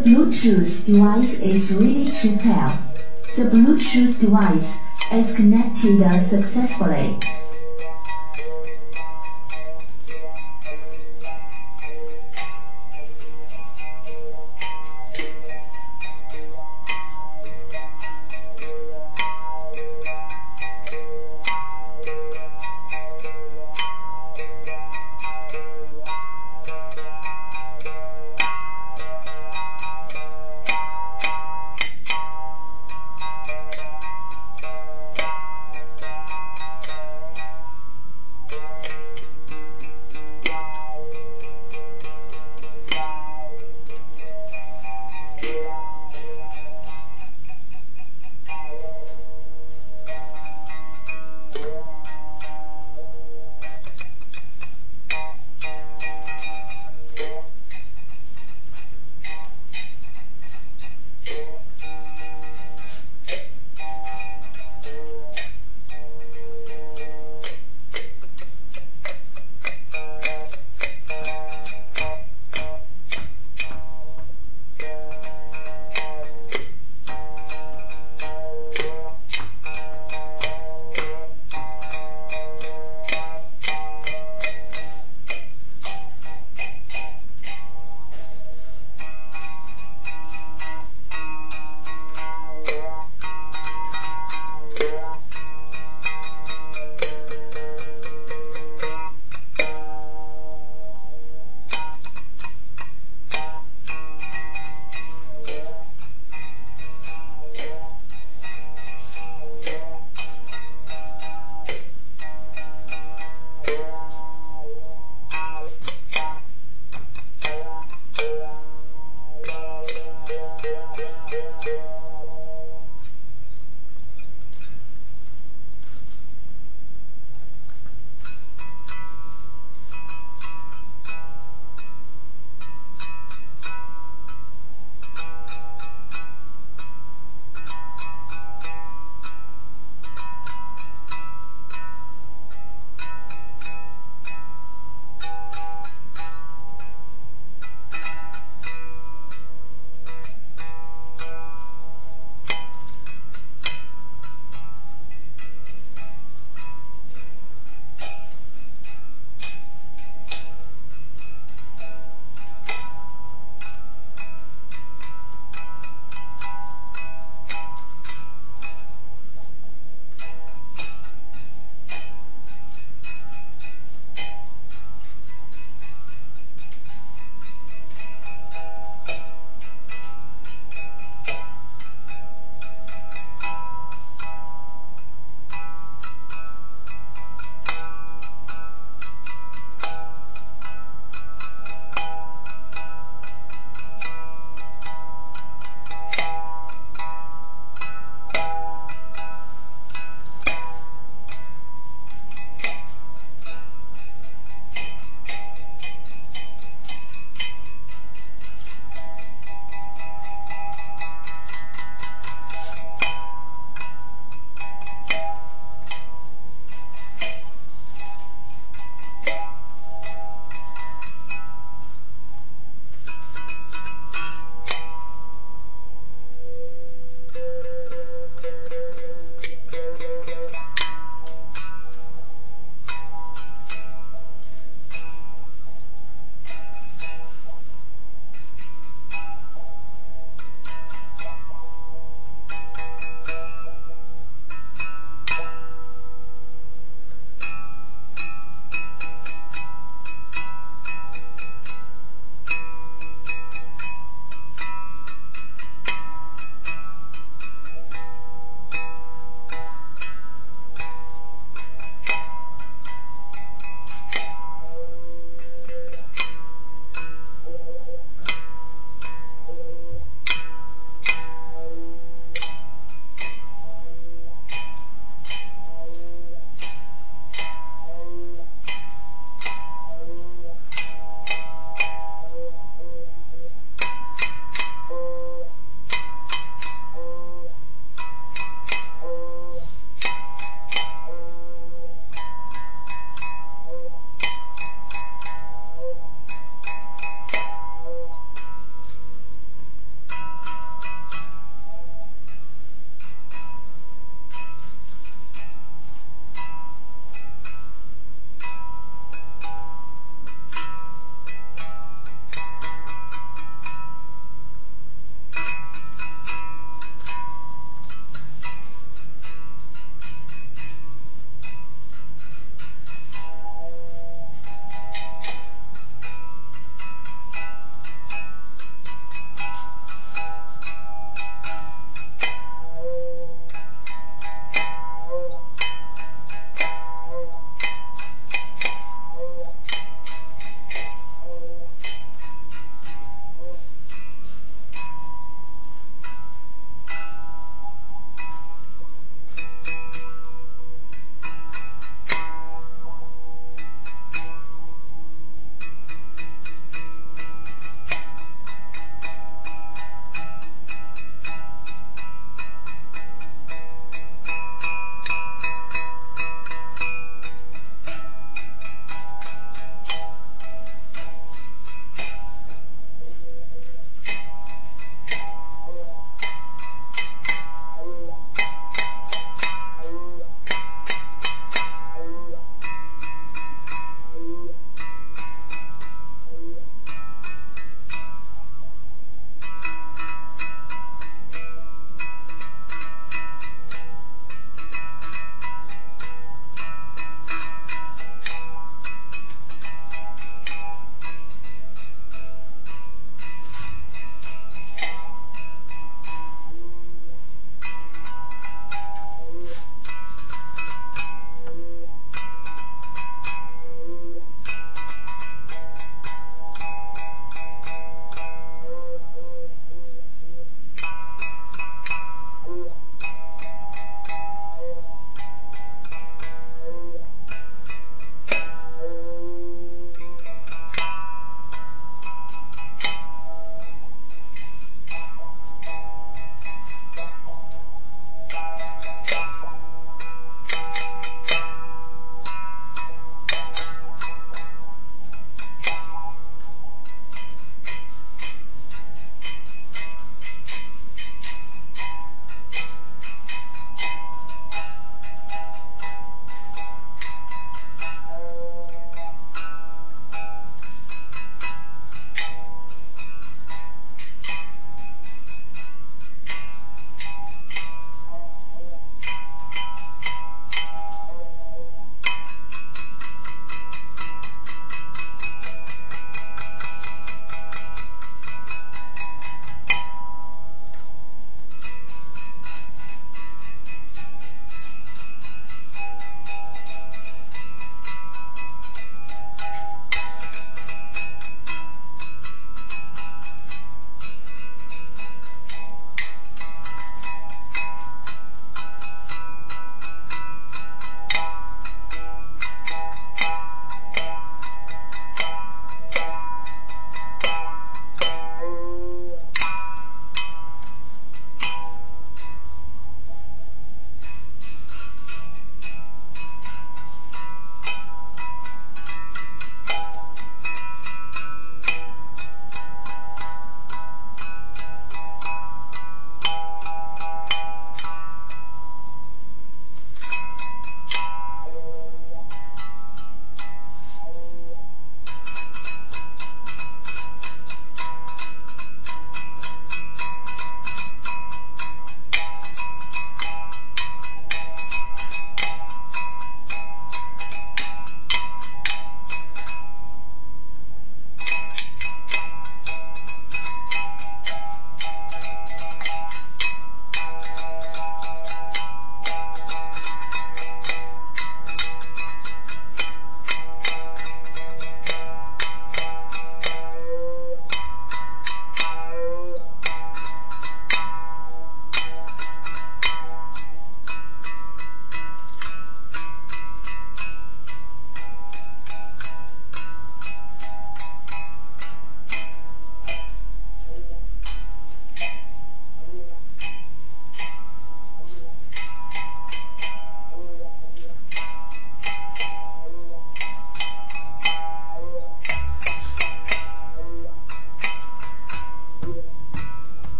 Bluetooth device is ready to pair. The Bluetooth device is connected successfully.